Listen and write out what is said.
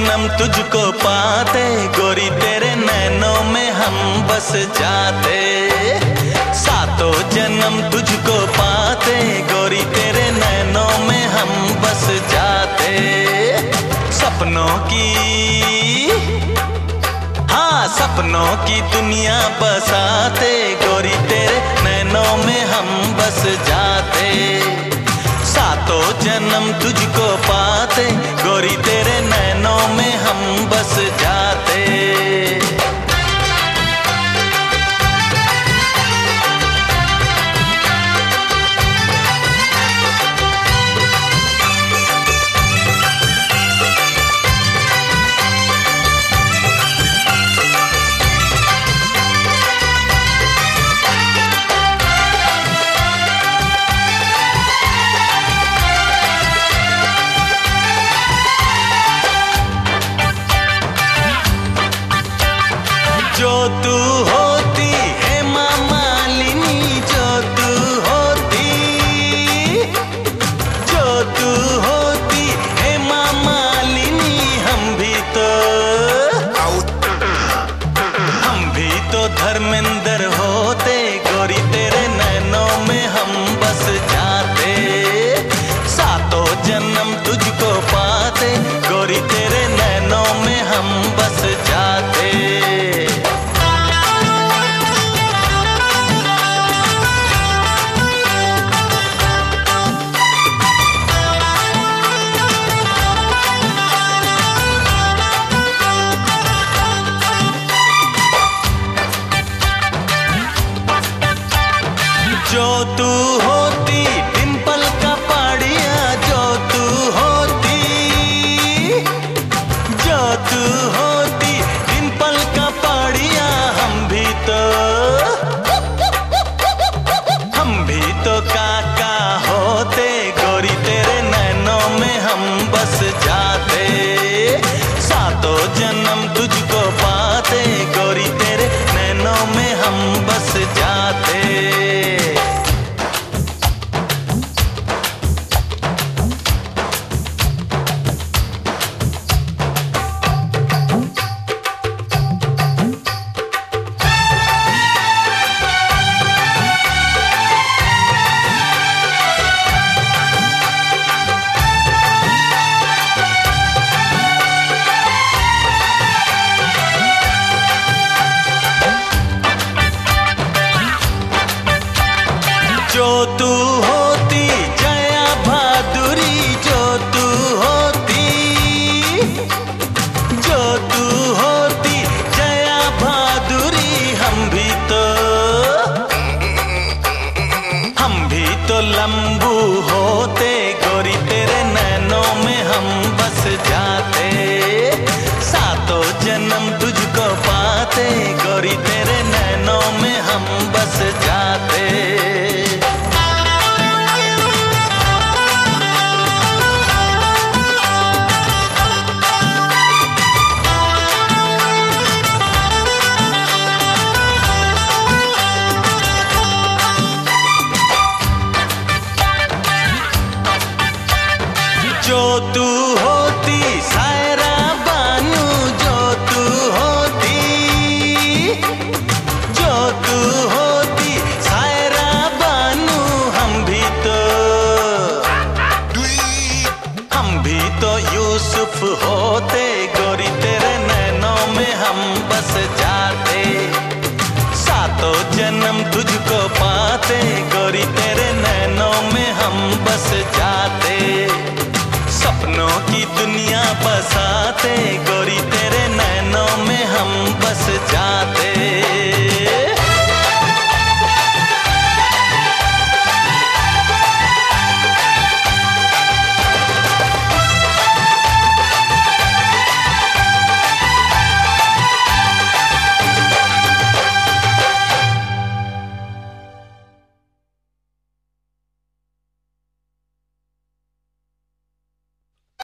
जन्म तुझको पाते, गोरी तेरे नैनों में हम बस जाते। सातों जन्म तुझको पाते, गोरी तेरे नैनों में हम बस जाते। सपनों की हाँ सपनों की दुनिया बसाते, गोरी तेरे नैनों में हम बस जाते। सातों जन्म तुझको पाते, गोरी तेरे नैनों जो तू होती है जो तू होती जो तू होती तू होती, सायरा बानू जो तू होती। जो तू होती बानू, हम भी तो हम भी तो यूसुफ होते, गोरी तेरे नैनों में हम बस जाते। सातों जन्म तुझको पाते, गोरी तेरे नैनों में हम बस जाते। सपनों की दुनिया बसाते गोरी तेरे नैनों में हम बस जाते।